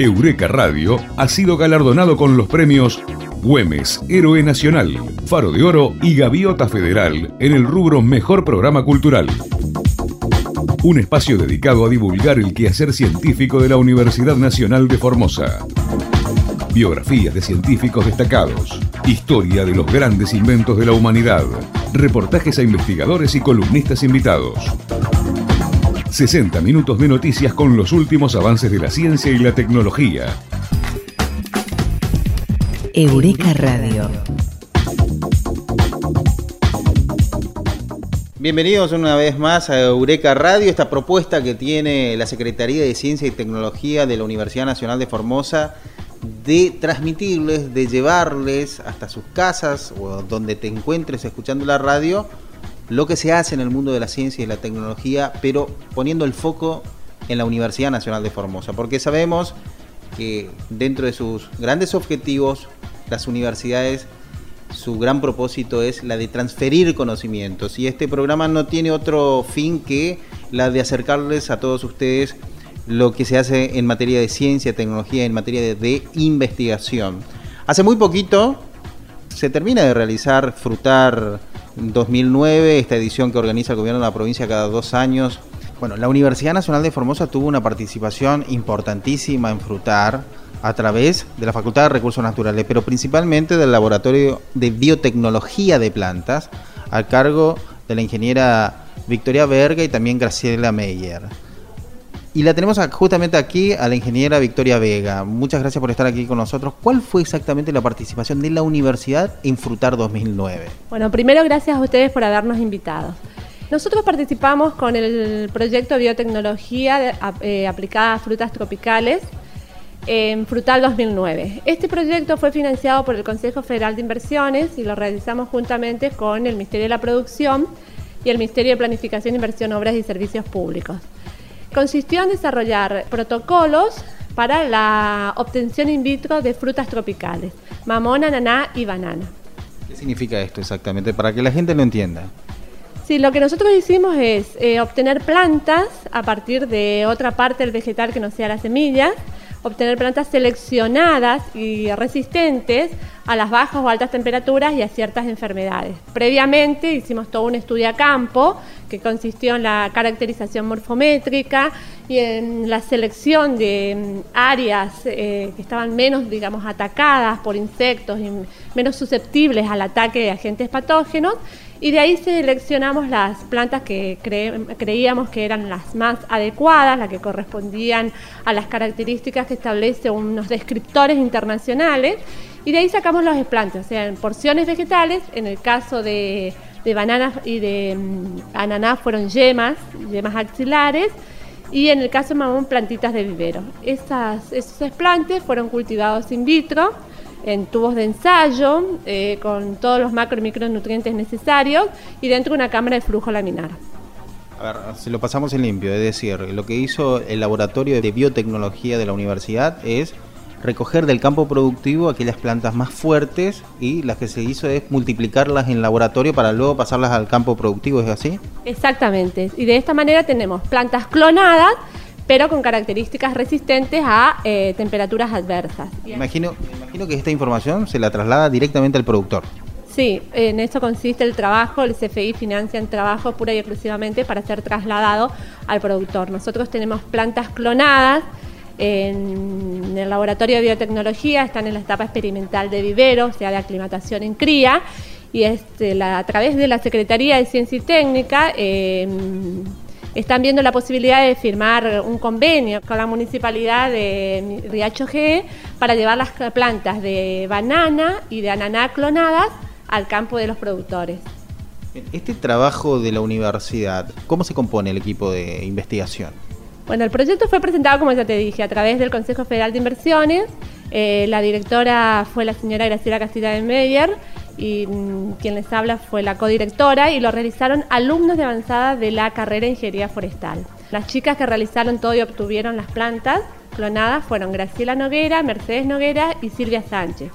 Eureka Radio ha sido galardonado con los premios Güemes, Héroe Nacional, Faro de Oro y Gaviota Federal en el rubro Mejor Programa Cultural. Un espacio dedicado a divulgar el quehacer científico de la Universidad Nacional de Formosa. Biografías de científicos destacados, historia de los grandes inventos de la humanidad, reportajes a investigadores y columnistas invitados. 60 minutos de noticias con los últimos avances de la ciencia y la tecnología. Eureka Radio. Bienvenidos una vez más a Eureka Radio, esta propuesta que tiene la Secretaría de Ciencia y Tecnología de la Universidad Nacional de Formosa de transmitirles, de llevarles hasta sus casas o donde te encuentres escuchando la radio lo que se hace en el mundo de la ciencia y la tecnología, pero poniendo el foco en la Universidad Nacional de Formosa, porque sabemos que dentro de sus grandes objetivos, las universidades, su gran propósito es la de transferir conocimientos y este programa no tiene otro fin que la de acercarles a todos ustedes lo que se hace en materia de ciencia, tecnología, en materia de, de investigación. Hace muy poquito se termina de realizar Frutar 2009, esta edición que organiza el gobierno de la provincia cada dos años. Bueno, la Universidad Nacional de Formosa tuvo una participación importantísima en Frutar a través de la Facultad de Recursos Naturales, pero principalmente del Laboratorio de Biotecnología de Plantas, a cargo de la ingeniera Victoria Verga y también Graciela Meyer. Y la tenemos justamente aquí a la ingeniera Victoria Vega. Muchas gracias por estar aquí con nosotros. ¿Cuál fue exactamente la participación de la universidad en Frutar 2009? Bueno, primero gracias a ustedes por habernos invitado. Nosotros participamos con el proyecto Biotecnología eh, aplicada a frutas tropicales en Frutal 2009. Este proyecto fue financiado por el Consejo Federal de Inversiones y lo realizamos juntamente con el Ministerio de la Producción y el Ministerio de Planificación, Inversión, Obras y Servicios Públicos consistió en desarrollar protocolos para la obtención in vitro de frutas tropicales, mamón, ananá y banana. ¿Qué significa esto exactamente? Para que la gente lo entienda. Sí, lo que nosotros hicimos es eh, obtener plantas a partir de otra parte del vegetal que no sea la semilla, obtener plantas seleccionadas y resistentes a las bajas o altas temperaturas y a ciertas enfermedades. Previamente hicimos todo un estudio a campo que consistió en la caracterización morfométrica y en la selección de mm, áreas eh, que estaban menos, digamos, atacadas por insectos y menos susceptibles al ataque de agentes patógenos y de ahí seleccionamos las plantas que creíamos que eran las más adecuadas, las que correspondían a las características que establece unos descriptores internacionales, y de ahí sacamos los plantas, o sea, en porciones vegetales, en el caso de, bananas y de mm, ananá fueron yemas, yemas axilares, y en el caso de mamón plantitas de vivero. Esas, esos plantes fueron cultivados in vitro, en tubos de ensayo eh, con todos los macro y micronutrientes necesarios y dentro de una cámara de flujo laminar. A ver, si lo pasamos en limpio, es decir, lo que hizo el laboratorio de biotecnología de la universidad es recoger del campo productivo aquellas plantas más fuertes y las que se hizo es multiplicarlas en laboratorio para luego pasarlas al campo productivo, ¿es así? Exactamente, y de esta manera tenemos plantas clonadas pero con características resistentes a eh, temperaturas adversas. Imagino, imagino que esta información se la traslada directamente al productor. Sí, en eso consiste el trabajo, el CFI financia el trabajo pura y exclusivamente para ser trasladado al productor. Nosotros tenemos plantas clonadas en el laboratorio de biotecnología, están en la etapa experimental de vivero, o sea, de aclimatación en cría, y este, a través de la Secretaría de Ciencia y Técnica eh, están viendo la posibilidad de firmar un convenio con la municipalidad de Riacho G para llevar las plantas de banana y de ananá clonadas al campo de los productores. Este trabajo de la universidad, ¿cómo se compone el equipo de investigación? Bueno, el proyecto fue presentado, como ya te dije, a través del Consejo Federal de Inversiones. Eh, la directora fue la señora Graciela Castilla de Meyer y mm, quien les habla fue la codirectora y lo realizaron alumnos de avanzada de la carrera de Ingeniería Forestal. Las chicas que realizaron todo y obtuvieron las plantas clonadas fueron Graciela Noguera, Mercedes Noguera y Silvia Sánchez.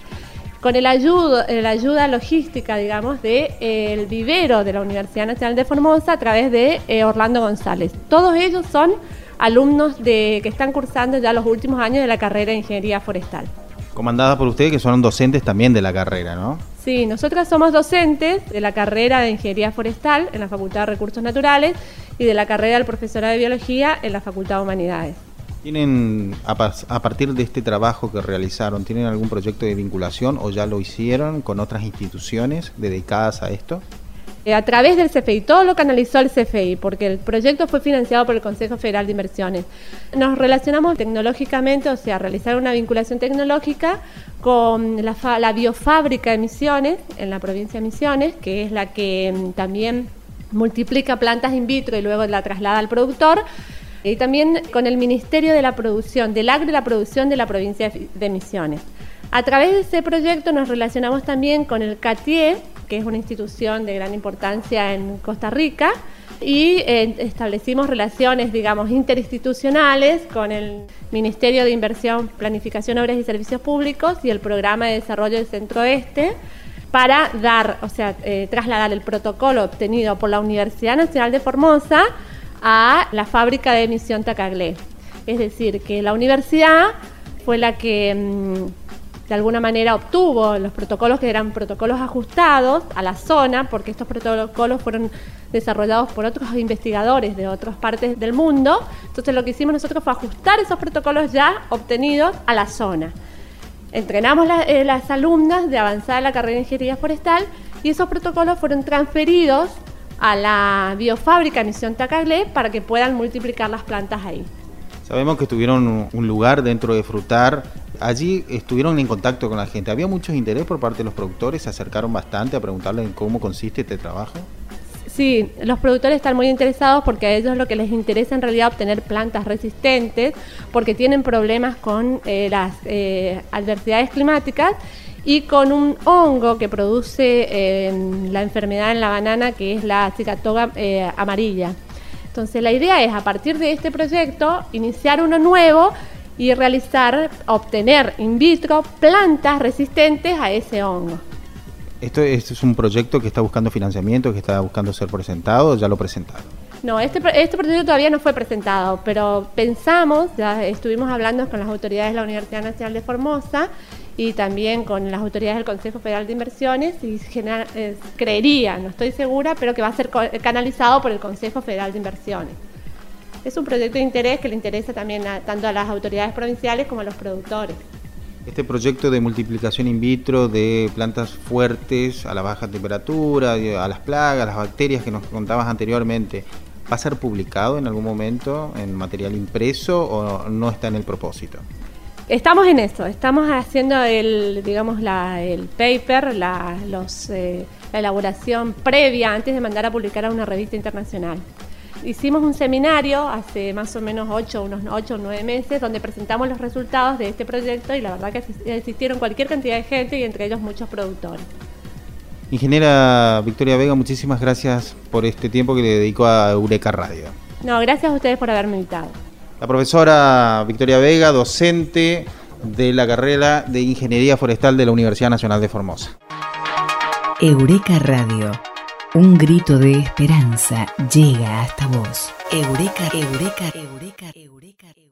Con el ayuda, la ayuda logística, digamos, del de, vivero de la Universidad Nacional de Formosa a través de eh, Orlando González. Todos ellos son alumnos de, que están cursando ya los últimos años de la carrera de Ingeniería Forestal. Comandada por ustedes que son docentes también de la carrera, ¿no? Sí, nosotras somos docentes de la carrera de Ingeniería Forestal en la Facultad de Recursos Naturales y de la carrera del profesorado de Biología en la Facultad de Humanidades. ¿Tienen, a, a, partir de este trabajo que realizaron, tienen algún proyecto de vinculación o ya lo hicieron con otras instituciones dedicadas a esto? Eh, a través del CFI, todo lo canalizó el CFI, porque el proyecto fue financiado por el Consejo Federal de Inversiones. Nos relacionamos tecnológicamente, o sea, realizar una vinculación tecnológica con la, la biofábrica de Misiones, en la provincia de Misiones, que es la que mm, también multiplica plantas in vitro y luego la traslada al productor y también con el Ministerio de la Producción, del Agro y la Producción de la provincia de Misiones. A través de ese proyecto nos relacionamos también con el CATIE, que es una institución de gran importancia en Costa Rica, y eh, establecimos relaciones, digamos, interinstitucionales con el Ministerio de Inversión, Planificación, Obras y Servicios Públicos y el Programa de Desarrollo del Centro Oeste para dar, o sea, eh, trasladar el protocolo obtenido por la Universidad Nacional de Formosa a la fábrica de emisión Tacaglé. Es decir, que la universidad fue la que mm, de alguna manera obtuvo los protocolos que eran protocolos ajustados a la zona, porque estos protocolos fueron desarrollados por otros investigadores de otras partes del mundo. Entonces lo que hicimos nosotros fue ajustar esos protocolos ya obtenidos a la zona. Entrenamos eh, las alumnas de avanzada la carrera de ingeniería forestal y esos protocolos fueron transferidos a la biofábrica Misión Tacaglé para que puedan multiplicar las plantas ahí. Sabemos que tuvieron un lugar dentro de Frutar. Allí estuvieron en contacto con la gente. ¿Había mucho interés por parte de los productores? ¿Se acercaron bastante a preguntarles cómo consiste este trabajo? Sí, los productores están muy interesados porque a ellos lo que les interesa en realidad obtener plantas resistentes porque tienen problemas con eh, las eh, adversidades climáticas y con un hongo que produce eh, la enfermedad en la banana que es la cicatoga amarilla. Entonces la idea es a partir de este proyecto iniciar uno nuevo y realizar, obtener in vitro plantas resistentes a ese hongo. Esto, es un proyecto que está buscando financiamiento, que está buscando ser presentado, ya lo presentaron. No, este, este proyecto todavía no fue presentado, pero pensamos, ya estuvimos hablando con las autoridades de la Universidad Nacional de Formosa y también con las autoridades del Consejo Federal de Inversiones y creería, no estoy segura, pero que va a ser canalizado por el Consejo Federal de Inversiones. Es un proyecto de interés que le interesa también tanto a las autoridades provinciales como a los productores. Este proyecto de multiplicación in vitro de plantas fuertes a la baja temperatura, a las plagas, a las bacterias que nos contabas anteriormente, ¿va a ser publicado en algún momento en material impreso o no está en el propósito? Estamos en eso, estamos haciendo el, digamos, la, el paper, la, los, eh, la elaboración previa antes de mandar a publicar a una revista internacional. Hicimos un seminario hace más o menos ocho, unos ocho o nueve meses donde presentamos los resultados de este proyecto y la verdad que existieron cualquier cantidad de gente y entre ellos muchos productores. Ingeniera Victoria Vega, muchísimas gracias por este tiempo que le dedicó a Eureka Radio. No, gracias a ustedes por haberme invitado. La profesora Victoria Vega, docente de la carrera de Ingeniería Forestal de la Universidad Nacional de Formosa. Eureka Radio. Un grito de esperanza llega hasta vos. Eureka, Eureka, Eureka, Eureka.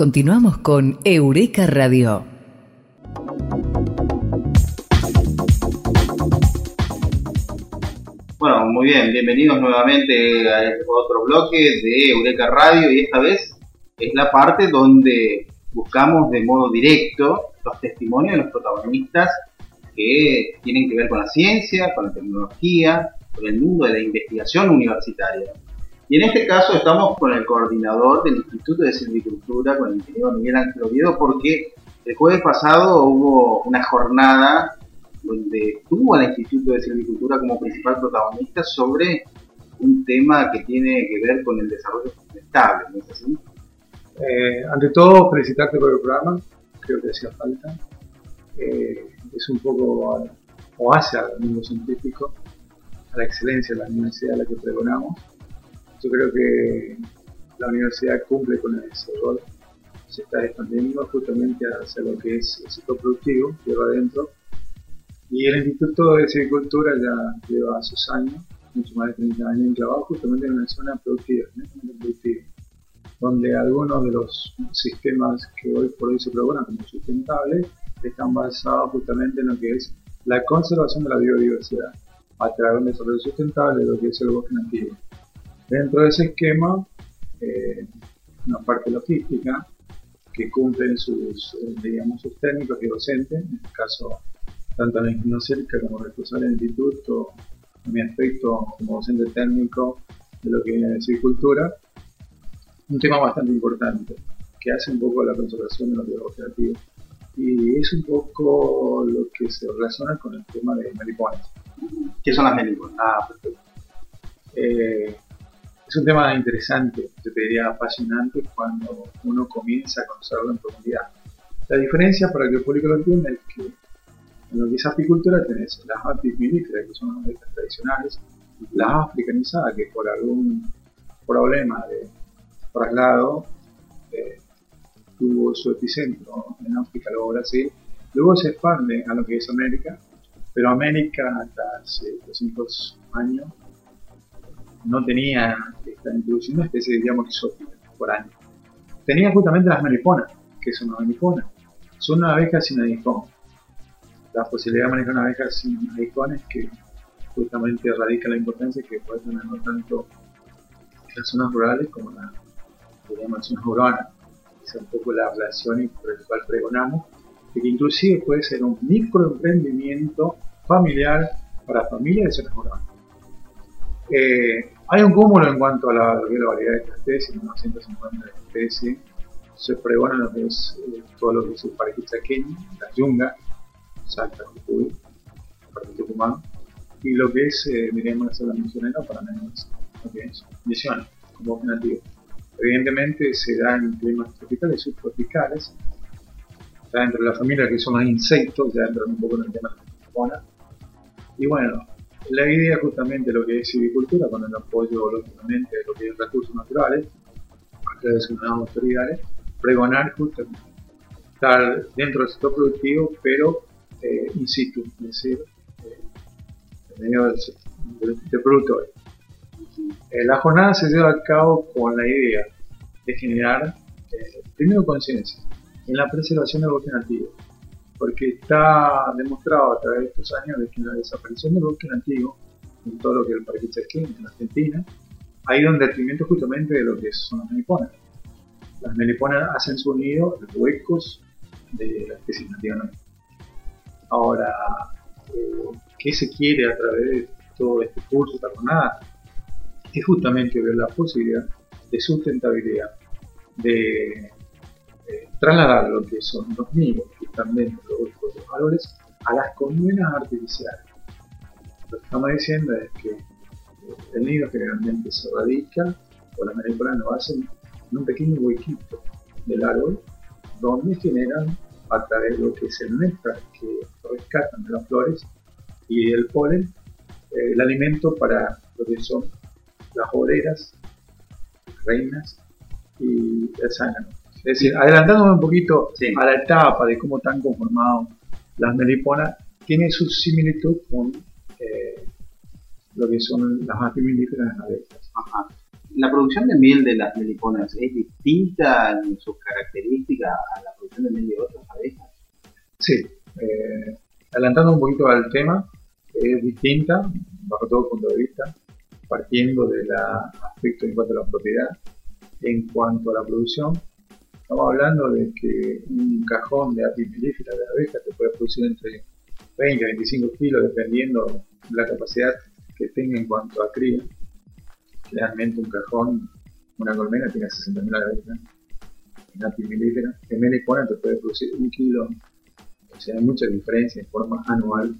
Continuamos con Eureka Radio. Bueno, muy bien, bienvenidos nuevamente a este otro bloque de Eureka Radio y esta vez es la parte donde buscamos de modo directo los testimonios de los protagonistas que tienen que ver con la ciencia, con la tecnología, con el mundo de la investigación universitaria. Y en este caso estamos con el coordinador del Instituto de Silvicultura, con el ingeniero Miguel Ángel Oviedo, porque el jueves pasado hubo una jornada donde tuvo al Instituto de Silvicultura como principal protagonista sobre un tema que tiene que ver con el desarrollo sustentable, ¿no es así? Eh, ante todo, felicitarte por el programa, creo que hacía falta. Eh, es un poco, o hace al mundo científico, a la excelencia de la universidad a la que pregonamos. Yo creo que la universidad cumple con ese rol, se está expandiendo justamente hacia lo que es el sector productivo, lleva adentro. Y el Instituto de Silvicultura ya lleva sus años, mucho más de 30 años enclavado justamente en una zona productiva, productiva donde algunos de los sistemas que hoy por hoy se pregonan como sustentables están basados justamente en lo que es la conservación de la biodiversidad a través de un desarrollo sustentable de lo que es el bosque nativo. Dentro de ese esquema, eh, una parte logística que cumplen sus, eh, digamos, sus técnicos y docentes, en este caso tanto la cerca como responsable del instituto, en mi aspecto como docente técnico de lo que viene de silvicultura, un tema bastante importante que hace un poco la conservación de los biólogos y es un poco lo que se relaciona con el tema de mariponas. ¿Qué son las mariponas? Ah, perfecto. Eh, es un tema interesante, yo te diría apasionante cuando uno comienza a conocerlo en profundidad. La diferencia para que el público lo entienda es que en lo que es apicultura tenés las apis que son las abejas tradicionales, las africanizadas, que por algún problema de traslado eh, tuvo su epicentro en África, luego Brasil, luego se expande a lo que es América, pero América hasta hace 200 años no tenía esta introducción de especies, digamos, exóticas por año. Tenía justamente las meliponas, que son las meliponas. Son una abeja sin aguijón. La posibilidad de manejar una abeja sin aguijón es que justamente radica la importancia que puede tener no tanto en las zonas rurales como en las zonas urbanas es un poco la relación por la cual pregonamos, que inclusive puede ser un microemprendimiento familiar para familias de zonas urbanas. Eh, hay un cúmulo en cuanto a la, variedad de esta especie, unos 150 especies. Se pregona lo que es eh, todo lo que es el parque chaqueño, la yunga, Salta, Jujuy, Parque Tucumán, y lo que es, eh, diríamos, la misionera para menos, lo que es misiones, como. Evidentemente se da en climas tropicales y subtropicales. Ya dentro de la familia que son los insectos, ya entran un poco en el tema de la fauna. Y bueno, la idea justamente de lo que es silvicultura, con el apoyo lógicamente de lo que es recursos naturales, a través de unas autoridades, pregonar justamente estar dentro del sector productivo, pero eh, in situ, es decir, eh, en medio del, del productor. Eh, la jornada se lleva a cabo con la idea de generar, eh, primero, conciencia en la preservación del bosque nativo, porque está demostrado a través de estos años de que la desaparición del bosque nativo, en todo lo que es el Parque Chasquín, en Argentina, ha ido en detrimento justamente de lo que son las meliponas. Las meliponas hacen su nido en huecos de la especie nativa. Ahora, eh, ¿qué se quiere a través de todo este curso, esta jornada? es justamente ver la posibilidad de sustentabilidad, de, trasladar lo que son los nidos están dentro de valores a las comunas artificiales. Lo que estamos diciendo es que el nido generalmente se radica, o la mariposa lo hacen en un pequeño huequito del árbol, donde generan a través de lo que es el que rescatan de las flores y el polen, eh, el alimento para lo que son las obreras, reinas y el zángano. Es decir, adelantándome un poquito a la etapa de cómo están conformados las meliponas, tiene su similitud con eh, lo que son las antimilíferas abejas. Ajá. la producción de miel de las meliponas es distinta en sus características a la producción de miel de otras abejas. Sí, eh, adelantando un poquito al tema, es distinta bajo todo punto de vista, partiendo del aspecto en cuanto a la propiedad. En cuanto a la producción, estamos hablando de que un cajón de apipilífera de abejas te puede producir entre 20 y 25 kilos, dependiendo de la capacidad que tenga en cuanto a cría. Realmente un cajón, una colmena tiene 60.000 abejas. En apimilífera, en melipona te puede producir un kilo. O sea, hay mucha diferencia en forma anual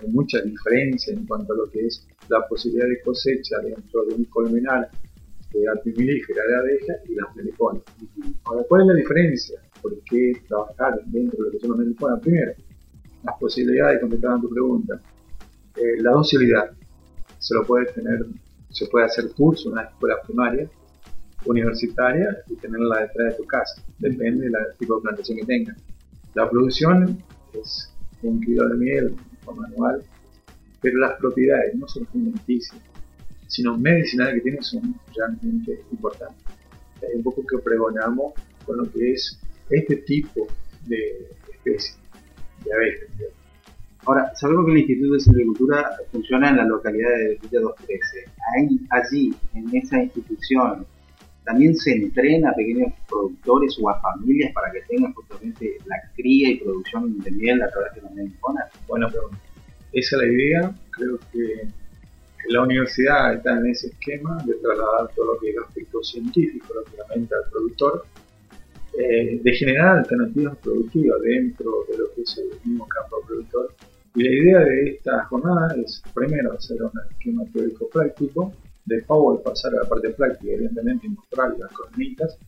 hay mucha diferencia en cuanto a lo que es la posibilidad de cosecha dentro de un colmenar de alpimilífera de abeja y las meliponas. Ahora, ¿cuál es la diferencia? ¿Por qué trabajar dentro de lo que son las meliponas? Primero, las posibilidades, contestando tu pregunta, eh, la docilidad. Se lo puede tener, se puede hacer curso en una escuela primaria, universitaria y tenerla detrás de tu casa. Depende del tipo de plantación que tengas. La producción es un kilo de miel manual, pero las propiedades no son alimenticias, sino medicinales que tienen son realmente importantes. Es un poco que pregonamos con lo que es este tipo de especies de abejas. Ahora, sabemos que el Instituto de Silvicultura funciona en la localidad de Villa 213. Ahí, allí, en esa institución, también se entrena a pequeños productores o a familias para que tengan justamente la cría y producción de miel a través de la melipona? Bueno, pero esa es la idea. Creo que la universidad está en ese esquema de trasladar todo lo que es el aspecto científico, lógicamente, al productor, eh, de generar alternativas productivas dentro de lo que es el mismo campo productor. Y la idea de esta jornada es, primero, hacer un esquema teórico práctico, de pasar a la parte práctica, evidentemente, y mostrarle las colmenitas.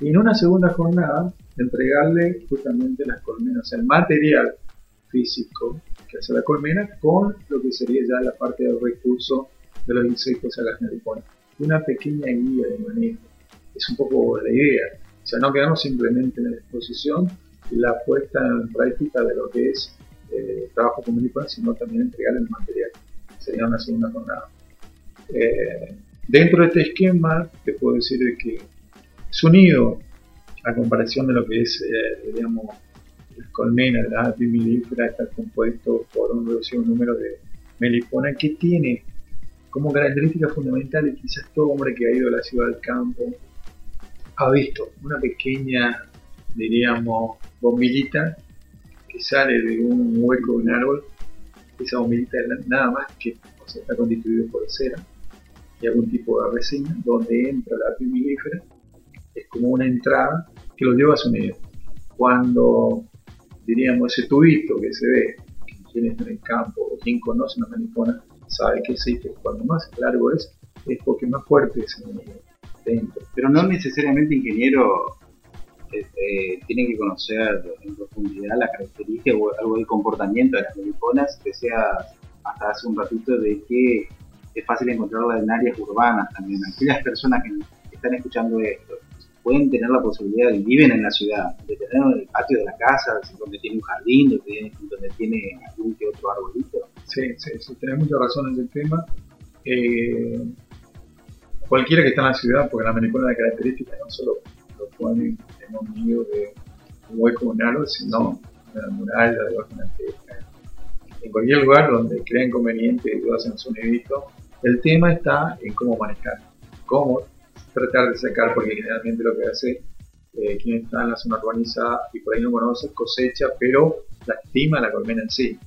Y en una segunda jornada, entregarle justamente las colmenas, el material físico que hace la colmena con lo que sería ya la parte del recurso de los insectos a las nariponas. Una pequeña guía de manejo. Es un poco la idea. O sea, no quedamos simplemente en la exposición la puesta en práctica de lo que es eh, trabajo con nariponas, sino también entregar el material. Sería una segunda jornada. Eh, dentro de este esquema, te puedo decir que es unido a comparación de lo que es, eh, digamos, las colmenas, la apimilífera, está compuesto por un reducido número de melipona que tiene como característica fundamental, y quizás todo hombre que ha ido a la ciudad del campo ha visto una pequeña, diríamos, bombillita que sale de un hueco de un árbol. Esa bombillita nada más que está constituida por cera y algún tipo de resina, donde entra la apimilífera, es como una entrada que lo lleva a su medio. Cuando, diríamos, ese tubito que se ve, quien está en el campo o quien conoce una melipona, sabe que existe. Cuando más largo es, es porque más fuerte es el dentro. Pero no necesariamente ingeniero este, tiene que conocer en profundidad la característica o algo del comportamiento de las meliponas, que sea hasta hace un ratito de que es fácil encontrarla en áreas urbanas también. Aquellas personas que están escuchando esto pueden tener la posibilidad de viven en la ciudad, de tener en el patio de la casa, donde tiene un jardín, donde tiene, algún que otro arbolito. Sí, sí, sí, tenés mucha razón en ese tema. Eh, cualquiera que está en la ciudad, porque la melipona de características no solo lo ponen en un nido de un hueco un árbol, sino en la muralla, de una. En cualquier lugar donde crean conveniente y hacen su nidito, el tema está en cómo manejar, cómo tratar de sacar, porque generalmente lo que hace eh, quien está en la zona urbanizada y por ahí no conoce, cosecha, pero lastima la colmena en sí.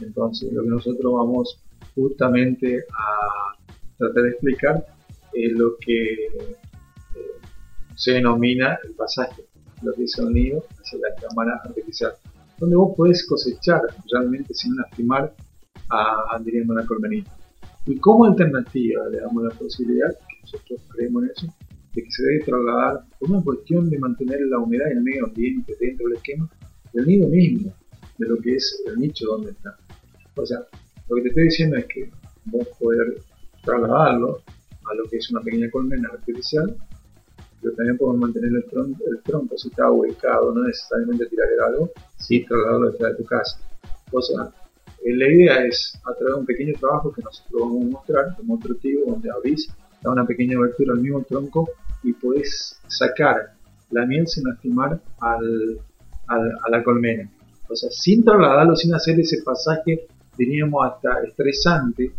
Entonces, lo que nosotros vamos justamente a tratar de explicar es lo que eh, se denomina el pasaje, lo que es el nido hacia la cámara artificial, donde vos podés cosechar realmente sin lastimar a, diríamos, la colmenita. Y como alternativa le damos la posibilidad, nosotros creemos en eso, de que se debe trasladar por una cuestión de mantener la humedad y el medio ambiente dentro del esquema del nido mismo, de lo que es el nicho donde está. O sea, lo que te estoy diciendo es que vos poder trasladarlo a lo que es una pequeña colmena artificial, pero también podemos mantener el tronco, el tronco si está ubicado, no necesariamente tirar algo, sí trasladarlo detrás de tu casa. O sea, eh, la idea es, a través de un pequeño trabajo que nosotros vamos a mostrar, demostrativo, donde abrís da una pequeña abertura al mismo tronco y puedes sacar la miel sin lastimar al, a la colmena. O sea, sin trasladarlo, sin hacer ese pasaje, diríamos hasta estresante,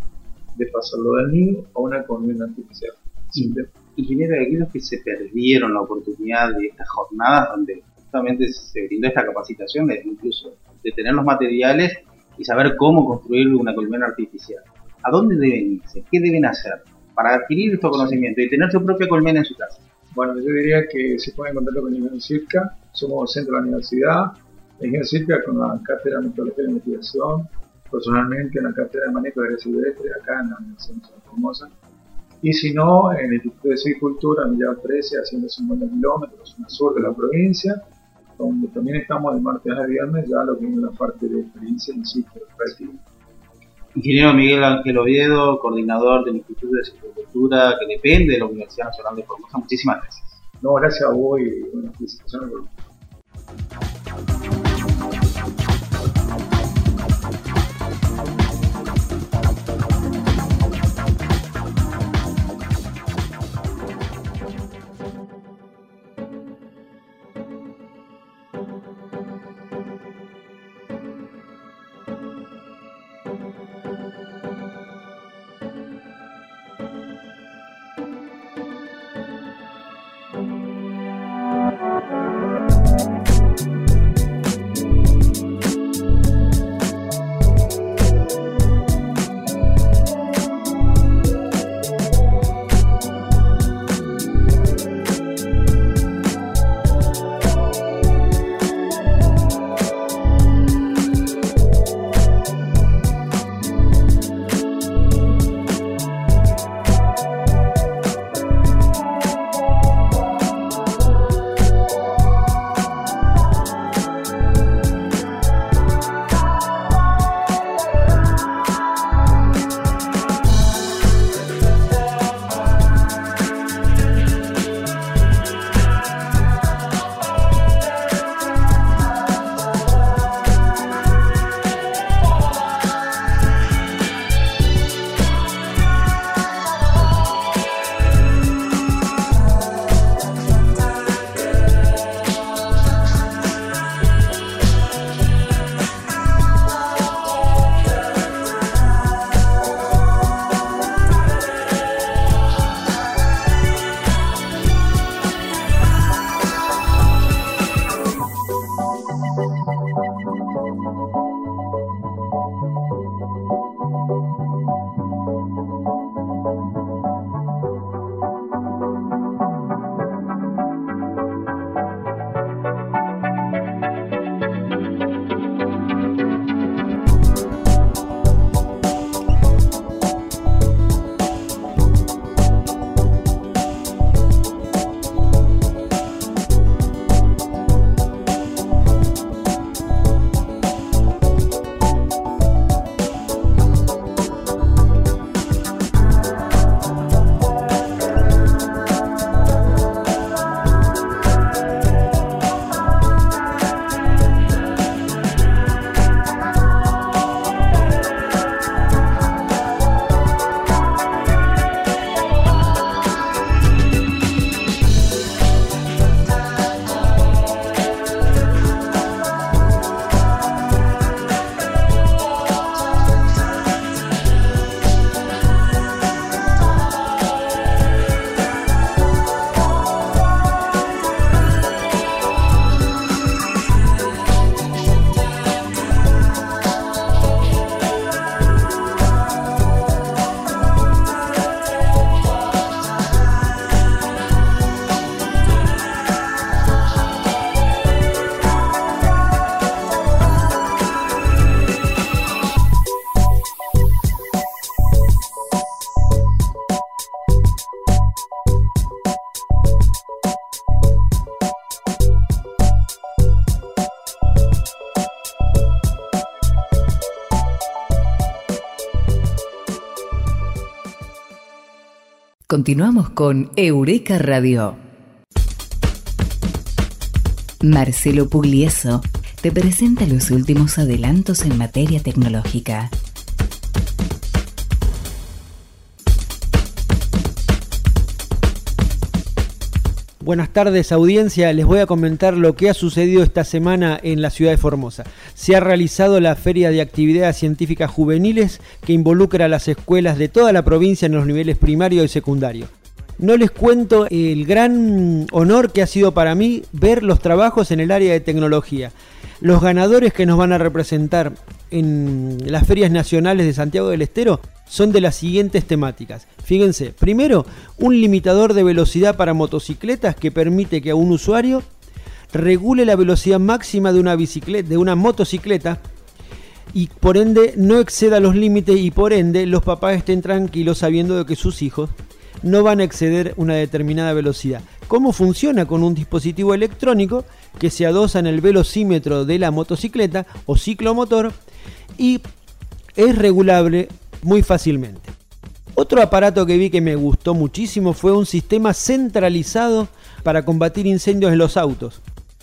de pasarlo del nido a una colmena artificial. Ingeniero, aquellos que se perdieron la oportunidad de estas jornadas donde justamente se brindó esta capacitación, de, incluso de tener los materiales y saber cómo construir una colmena artificial. ¿A dónde deben irse? ¿Qué deben hacer para adquirir estos conocimientos y tener su propia colmena en su casa? Bueno, yo diría que se pueden encontrar con Ingeniero Circa, somos centro de la universidad, Ingeniero Circa con la cátedra de metodología de investigación, personalmente en la cátedra de manejo de silvestre acá en la Universidad de Formosa. Y si no, en el Instituto de Silvicultura, en Villa 13, a 150 kilómetros, en el sur de la provincia, donde también estamos de martes a viernes, ya lo que es la parte de experiencia en sitio práctico. Ingeniero Miguel Ángel Oviedo, coordinador del Instituto de Silvicultura, que depende de la Universidad Nacional de Formosa. Muchísimas gracias. No, gracias a vos y bueno, felicitaciones Continuamos con Eureka Radio. Marcelo Puglieso te presenta los últimos adelantos en materia tecnológica. Buenas tardes audiencia, les voy a comentar lo que ha sucedido esta semana en la ciudad de Formosa. Se ha realizado la Feria de Actividades Científicas Juveniles que involucra a las escuelas de toda la provincia en los niveles primario y secundario. No les cuento el gran honor que ha sido para mí ver los trabajos en el área de tecnología. Los ganadores que nos van a representar en las ferias nacionales de Santiago del Estero son de las siguientes temáticas. Fíjense, primero, un limitador de velocidad para motocicletas que permite que a un usuario regule la velocidad máxima de una bicicleta, de una motocicleta y por ende no exceda los límites y por ende los papás estén tranquilos sabiendo de que sus hijos no van a exceder una determinada velocidad. ¿Cómo funciona con un dispositivo electrónico que se adosa en el velocímetro de la motocicleta o ciclomotor y es regulable muy fácilmente. Otro aparato que vi que me gustó muchísimo fue un sistema centralizado para combatir incendios en los autos.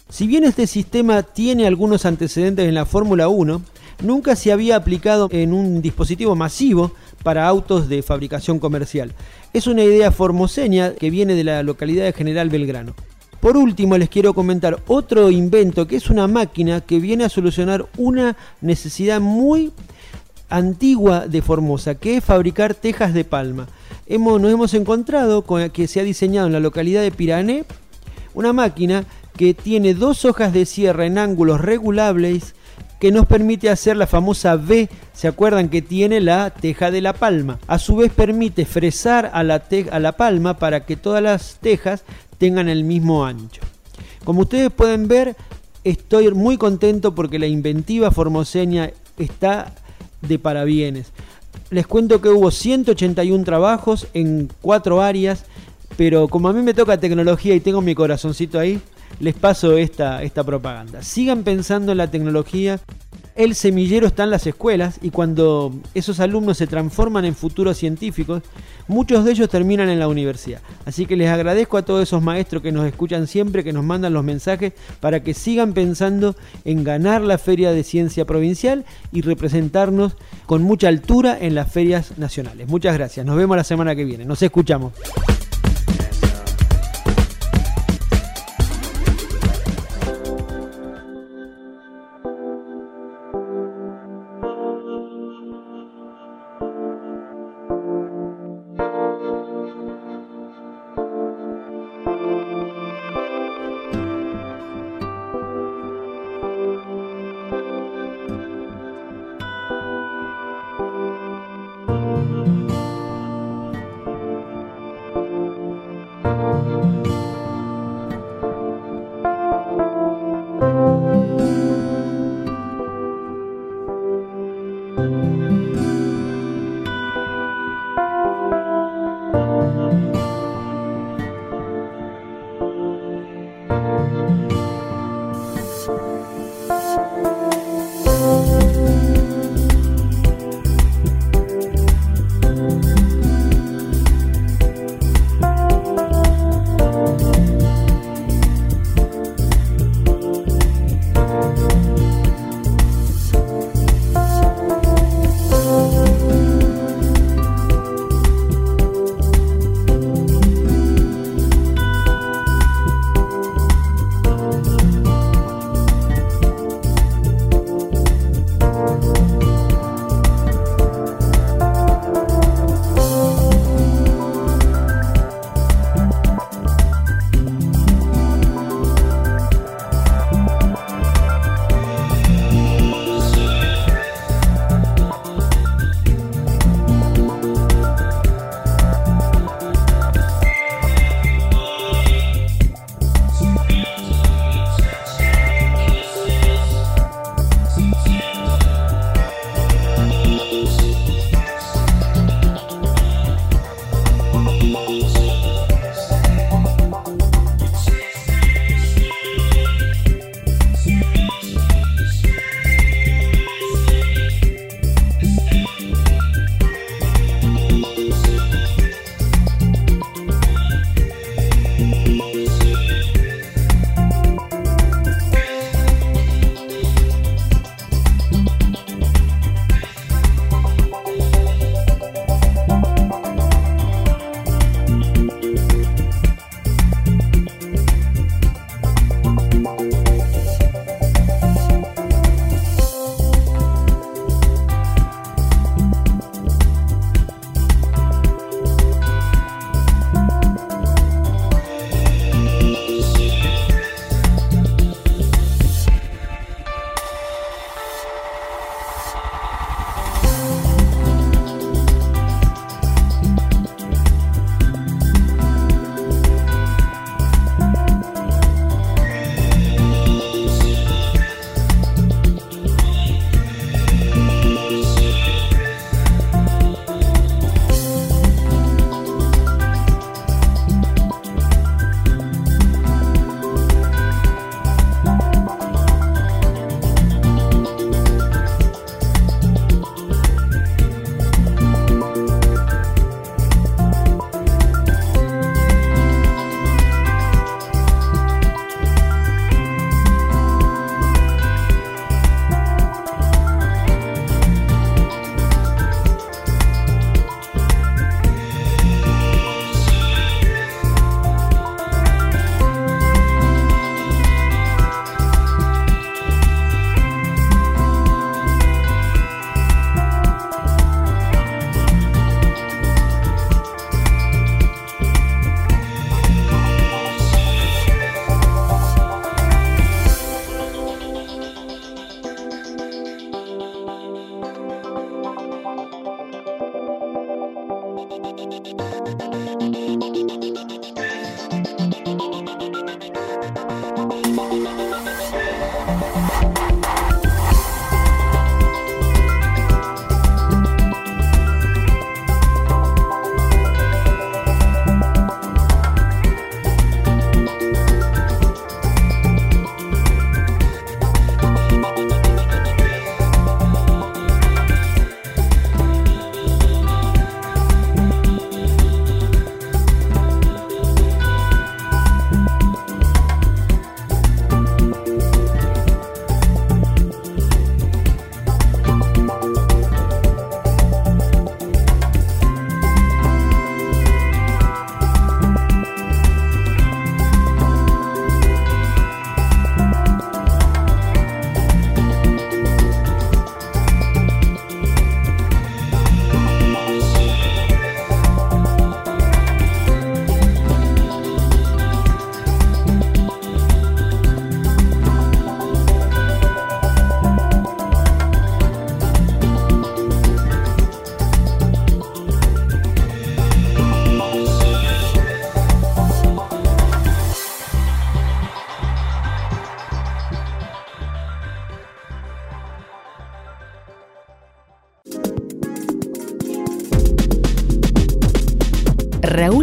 Si bien este sistema tiene algunos antecedentes en la Fórmula 1, nunca se había aplicado en un dispositivo masivo para autos de fabricación comercial. Es una idea formoseña que viene de la localidad de General Belgrano. Por último, les quiero comentar otro invento que es una máquina que viene a solucionar una necesidad muy antigua de Formosa, que es fabricar tejas de palma. Hemos, nos hemos encontrado con que se ha diseñado en la localidad de Pirané una máquina que tiene dos hojas de sierra en ángulos regulables que nos permite hacer la famosa V, ¿se acuerdan que tiene la teja de la palma? A su vez permite fresar a la, a la palma para que todas las tejas tengan el mismo ancho. Como ustedes pueden ver, estoy muy contento porque la inventiva formoseña está de parabienes. Les cuento que hubo 181 trabajos en cuatro áreas, pero como a mí me toca tecnología y tengo mi corazoncito ahí, les paso esta, esta propaganda. Sigan pensando en la tecnología el semillero está en las escuelas y cuando esos alumnos se transforman en futuros científicos, muchos de ellos terminan en la universidad. Así que les agradezco a todos esos maestros que nos escuchan siempre, que nos mandan los mensajes para que sigan pensando en ganar la Feria de Ciencia Provincial y representarnos con mucha altura en las ferias nacionales. Muchas gracias. Nos vemos la semana que viene. Nos escuchamos.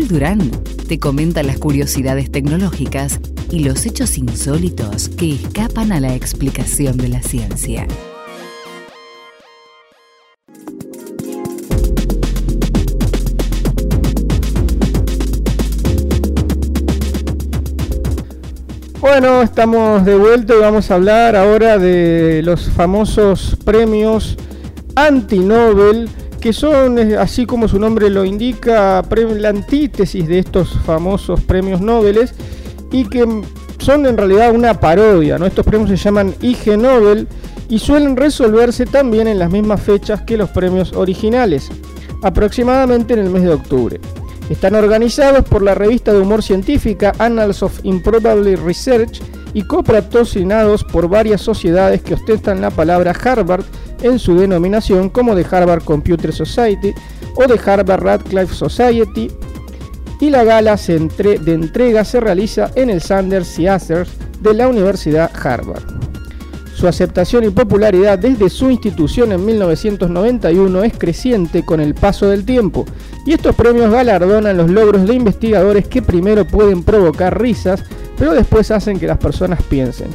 Durán te comenta las curiosidades tecnológicas y los hechos insólitos que escapan a la explicación de la ciencia. Bueno, estamos de vuelta y vamos a hablar ahora de los famosos premios anti-Nobel que son, así como su nombre lo indica, la antítesis de estos famosos premios Nobel y que son en realidad una parodia. Estos premios se llaman IG Nobel y suelen resolverse también en las mismas fechas que los premios originales, aproximadamente en el mes de octubre. Están organizados por la revista de humor científica Annals of Improbable Research y copatrocinados por varias sociedades que ostentan la palabra Harvard en su denominación como de Harvard Computer Society o de Harvard Radcliffe Society y la gala de entrega se realiza en el Sanders Theater de la Universidad Harvard. Su aceptación y popularidad desde su institución en 1991 es creciente con el paso del tiempo, y estos premios galardonan los logros de investigadores que primero pueden provocar risas, pero después hacen que las personas piensen.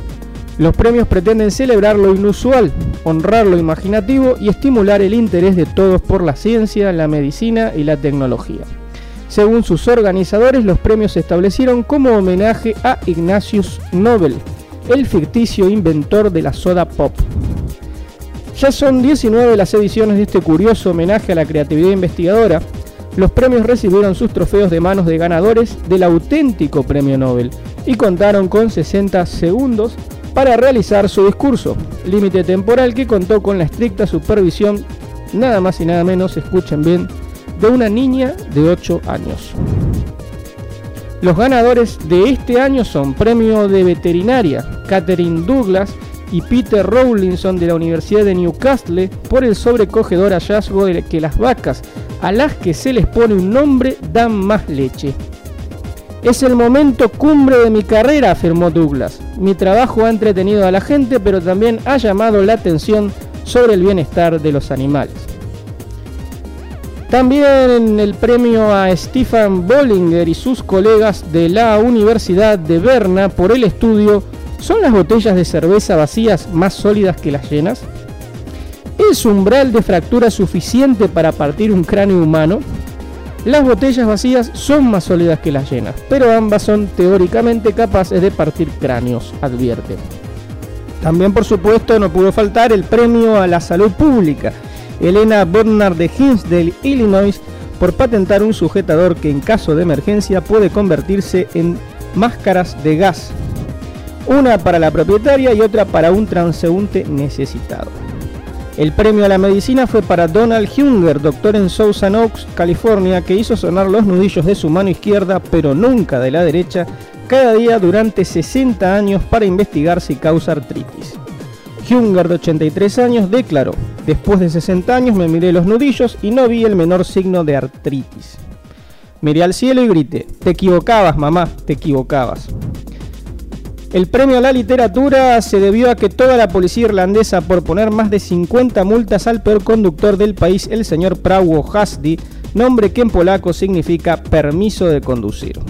Los premios pretenden celebrar lo inusual, honrar lo imaginativo y estimular el interés de todos por la ciencia, la medicina y la tecnología. Según sus organizadores, los premios se establecieron como homenaje a Ignatius Nobel, el ficticio inventor de la soda pop. Ya son 19 las ediciones de este curioso homenaje a la creatividad investigadora. Los premios recibieron sus trofeos de manos de ganadores del auténtico premio Nobel y contaron con 60 segundos para realizar su discurso, límite temporal que contó con la estricta supervisión, nada más y nada menos, escuchen bien, de una niña de 8 años. Los ganadores de este año son Premio de Veterinaria, Catherine Douglas y Peter Rowlinson de la Universidad de Newcastle por el sobrecogedor hallazgo de que las vacas a las que se les pone un nombre dan más leche. Es el momento cumbre de mi carrera, afirmó Douglas. Mi trabajo ha entretenido a la gente, pero también ha llamado la atención sobre el bienestar de los animales. También el premio a Stefan Bollinger y sus colegas de la Universidad de Berna por el estudio ¿Son las botellas de cerveza vacías más sólidas que las llenas? ¿Es umbral de fractura suficiente para partir un cráneo humano? Las botellas vacías son más sólidas que las llenas, pero ambas son teóricamente capaces de partir cráneos, advierte. También, por supuesto, no pudo faltar el premio a la salud pública. Elena Bernard de Hinsdale, Illinois, por patentar un sujetador que en caso de emergencia puede convertirse en máscaras de gas. Una para la propietaria y otra para un transeúnte necesitado. El premio a la medicina fue para Donald Hunger, doctor en Southern Oaks, California, que hizo sonar los nudillos de su mano izquierda, pero nunca de la derecha, cada día durante 60 años para investigar si causa artritis. Hunger, de 83 años, declaró, después de 60 años me miré los nudillos y no vi el menor signo de artritis. miré al cielo y grité, te equivocabas, mamá, te equivocabas. El premio a la literatura se debió a que toda la policía irlandesa, por poner más de 50 multas al peor conductor del país, el señor Prawo Hasdi, nombre que en polaco significa permiso de conducir.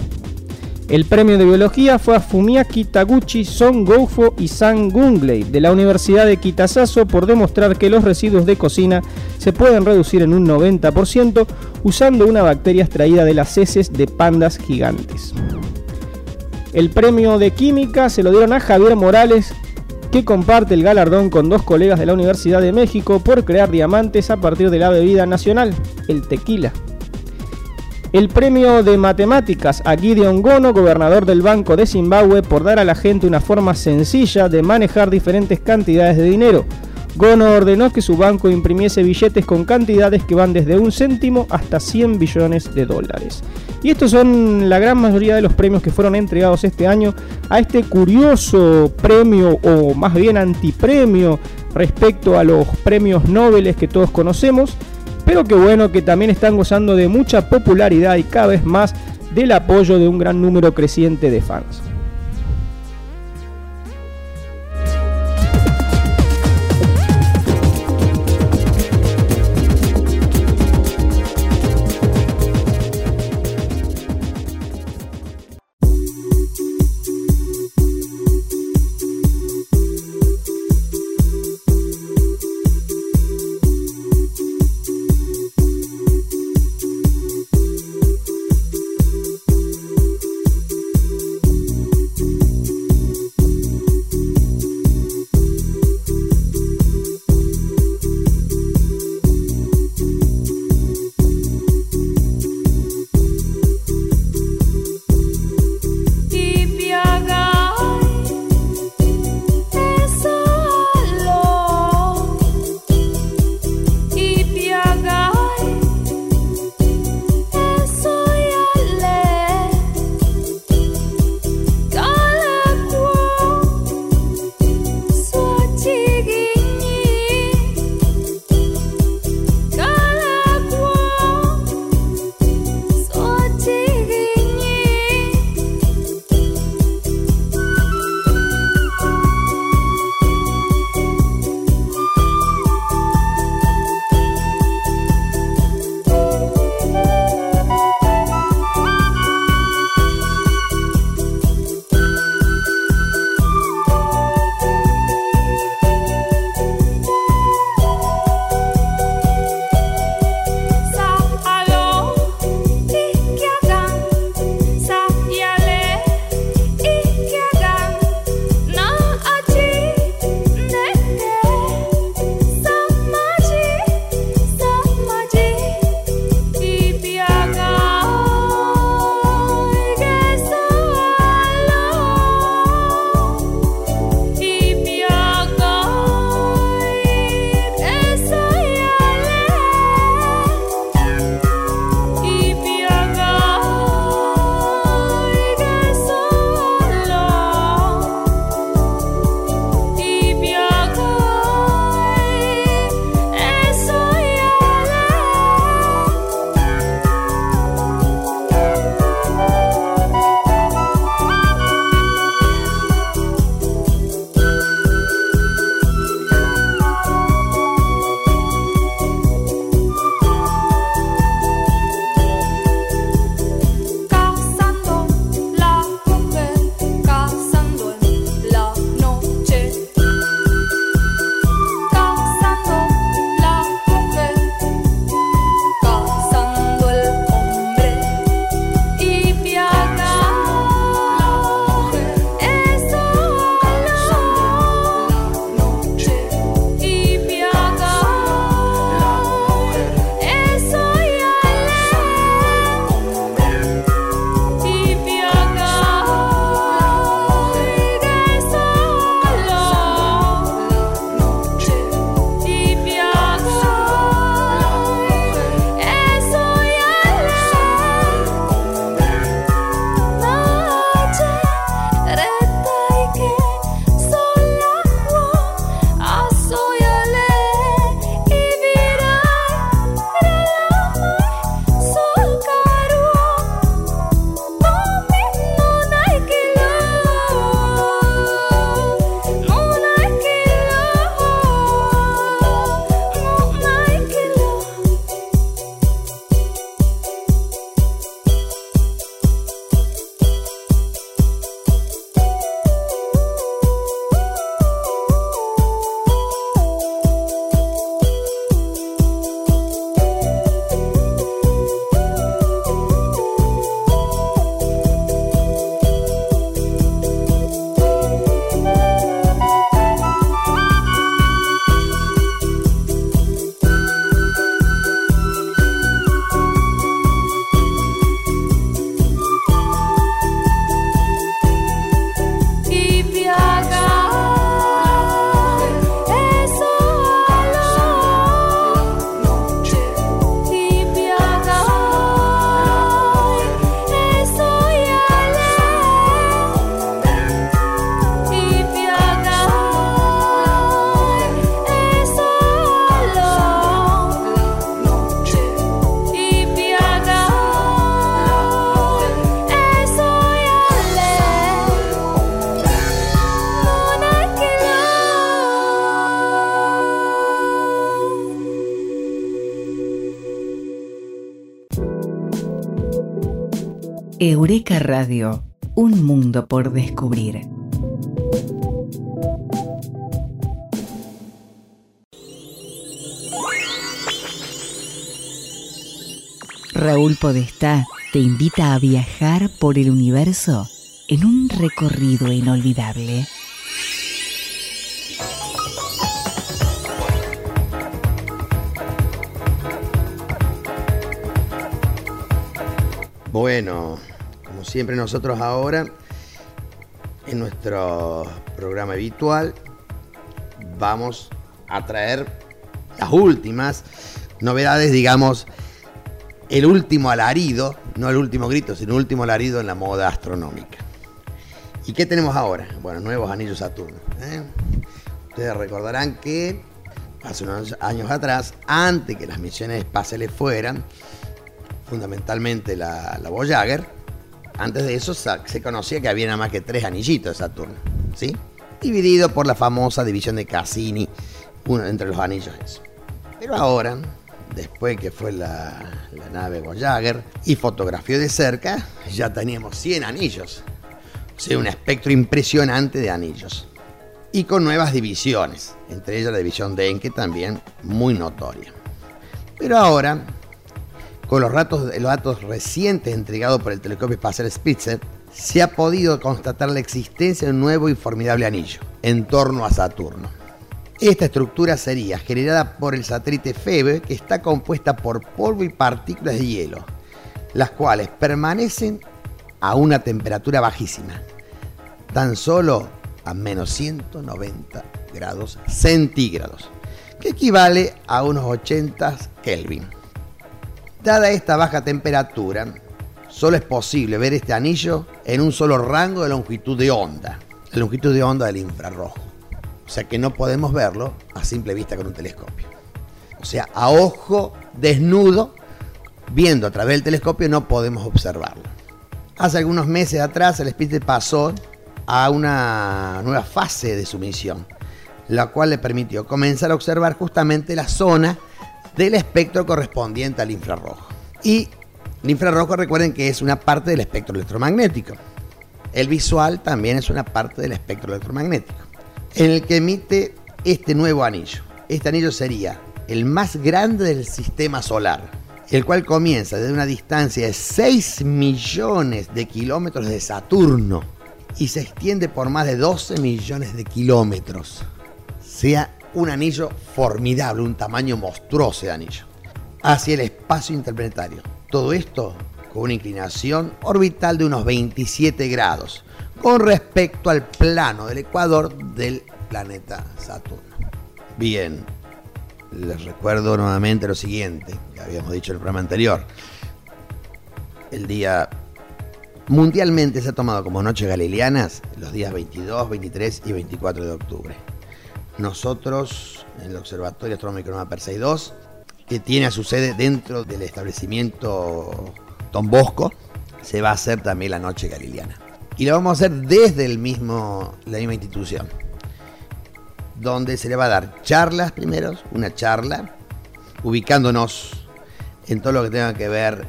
El premio de biología fue a Fumiaki Taguchi, Son Goufo y San Gungley de la Universidad de Kitasaso por demostrar que los residuos de cocina se pueden reducir en un 90% usando una bacteria extraída de las heces de pandas gigantes. El premio de química se lo dieron a Javier Morales, que comparte el galardón con dos colegas de la Universidad de México por crear diamantes a partir de la bebida nacional, el tequila. El premio de matemáticas a Gideon Gono, gobernador del Banco de Zimbabue, por dar a la gente una forma sencilla de manejar diferentes cantidades de dinero. Gono ordenó que su banco imprimiese billetes con cantidades que van desde un céntimo hasta 100 billones de dólares. Y estos son la gran mayoría de los premios que fueron entregados este año a este curioso premio o más bien antipremio respecto a los premios Nobel que todos conocemos, pero que bueno que también están gozando de mucha popularidad y cada vez más del apoyo de un gran número creciente de fans. Radio, un mundo por descubrir. Raúl Podestá te invita a viajar por el universo en un recorrido inolvidable. Bueno, siempre nosotros ahora, en nuestro programa habitual, vamos a traer las últimas novedades, digamos, el último alarido, no el último grito, sino el último alarido en la moda astronómica. ¿Y qué tenemos ahora? Bueno, nuevos anillos Saturno. ¿eh? Ustedes recordarán que hace unos años atrás, antes que las misiones espaciales fueran, fundamentalmente la, Voyager, antes de eso se conocía que había nada más que tres anillitos de Saturno, ¿sí? Dividido por la famosa división de Cassini, uno entre los anillos. Pero ahora, después que fue la, la nave Voyager y fotografió de cerca, ya teníamos 100 anillos. O sea, un espectro impresionante de anillos. Y con nuevas divisiones, entre ellas la división de Enke también muy notoria. Pero ahora con los datos, los datos recientes entregados por el telescopio espacial Spitzer, se ha podido constatar la existencia de un nuevo y formidable anillo en torno a Saturno. Esta estructura sería generada por el satélite Febe, que está compuesta por polvo y partículas de hielo, las cuales permanecen a una temperatura bajísima, tan solo a menos 190 grados centígrados, que equivale a unos 80 Kelvin. Dada esta baja temperatura, solo es posible ver este anillo en un solo rango de longitud de onda, la longitud de onda del infrarrojo. O sea que no podemos verlo a simple vista con un telescopio. O sea, a ojo desnudo, viendo a través del telescopio, no podemos observarlo. Hace algunos meses atrás el Spitzer pasó a una nueva fase de su misión, la cual le permitió comenzar a observar justamente la zona del espectro correspondiente al infrarrojo. Y el infrarrojo recuerden que es una parte del espectro electromagnético. El visual también es una parte del espectro electromagnético, en el que emite este nuevo anillo. Este anillo sería el más grande del sistema solar, el cual comienza desde una distancia de 6 millones de kilómetros de Saturno y se extiende por más de 12 millones de kilómetros. Sea un anillo formidable, un tamaño monstruoso de anillo, hacia el espacio interplanetario. Todo esto con una inclinación orbital de unos 27 grados con respecto al plano del ecuador del planeta Saturno. Bien, les recuerdo nuevamente lo siguiente, que habíamos dicho en el programa anterior. El día mundialmente se ha tomado como noches galileanas los días 22, 23 y 24 de octubre nosotros, en el Observatorio Astronómico Nueva Persei 2, que tiene a su sede dentro del establecimiento Don Bosco, se va a hacer también la noche galileana. Y lo vamos a hacer desde el mismo, la misma institución, donde se le va a dar charlas primero, una charla, ubicándonos en todo lo que tenga que ver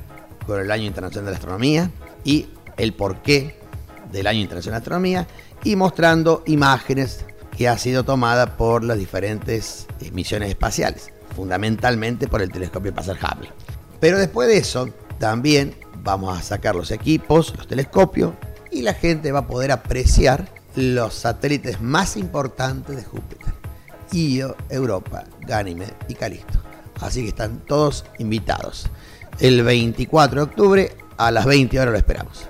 con el Año Internacional de la Astronomía y el porqué del Año Internacional de la Astronomía y mostrando imágenes que ha sido tomada por las diferentes misiones espaciales, fundamentalmente por el telescopio espacial Hubble. Pero después de eso, también vamos a sacar los equipos, los telescopios, y la gente va a poder apreciar los satélites más importantes de Júpiter. Io, Europa, Ganymede y Calisto. Así que están todos invitados. El 24 de octubre a las 20 horas lo esperamos.